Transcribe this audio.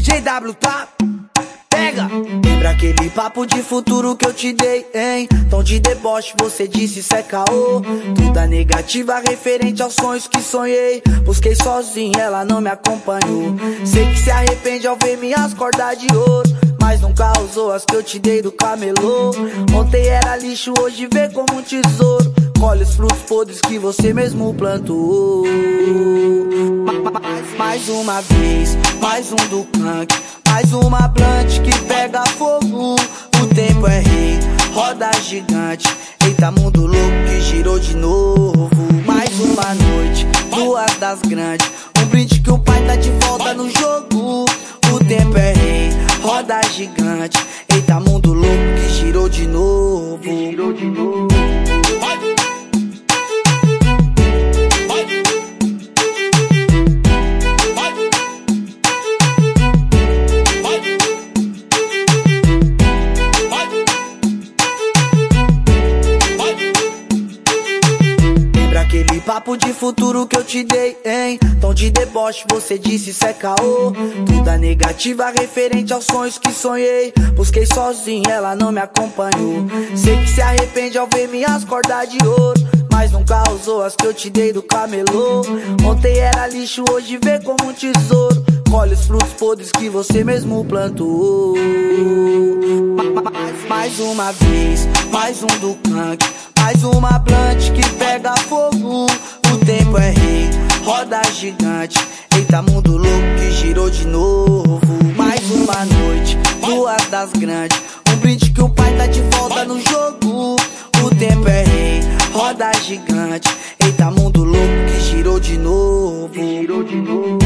W, tá? Pega! Lembra aquele papo de futuro que eu te dei, hein? Tom de deboche, você disse isso é caô. Tudo negativa referente aos sonhos que sonhei. Busquei sozinho, ela não me acompanhou. Sei que se arrepende ao ver minhas cordas de ouro. Mas nunca usou as que eu te dei do camelô. Ontem era lixo, hoje vê como um tesouro. Colhe os frutos podres que você mesmo plantou. Mais uma vez, mais um do canque. Mais uma blunt que pega fogo. O tempo é rei, roda gigante. Eita, mundo louco que girou de novo. Mais uma noite, duas das grandes. Um brinde que o pai tá de volta no jogo. O tempo é rei, roda gigante. Eita, mundo louco que girou de novo. Papo de futuro que eu te dei, hein? Tom de deboche, você disse isso é caô. Tudo negativa referente aos sonhos que sonhei. Busquei sozinho, ela não me acompanhou. Sei que se arrepende ao ver minhas cordas de ouro. Mas nunca usou as que eu te dei do camelô. Ontem era lixo, hoje vê como um tesouro. Colhe os frutos podres que você mesmo plantou. Mais uma vez, mais um do canque. Mais uma planta que pega fogo. O tempo é rei, roda gigante. Eita, mundo louco que girou de novo. Mais uma noite, duas das grandes. Um brinde que o pai tá de volta no jogo. O tempo é rei, roda gigante. Eita, mundo louco que girou de novo. Que girou de novo.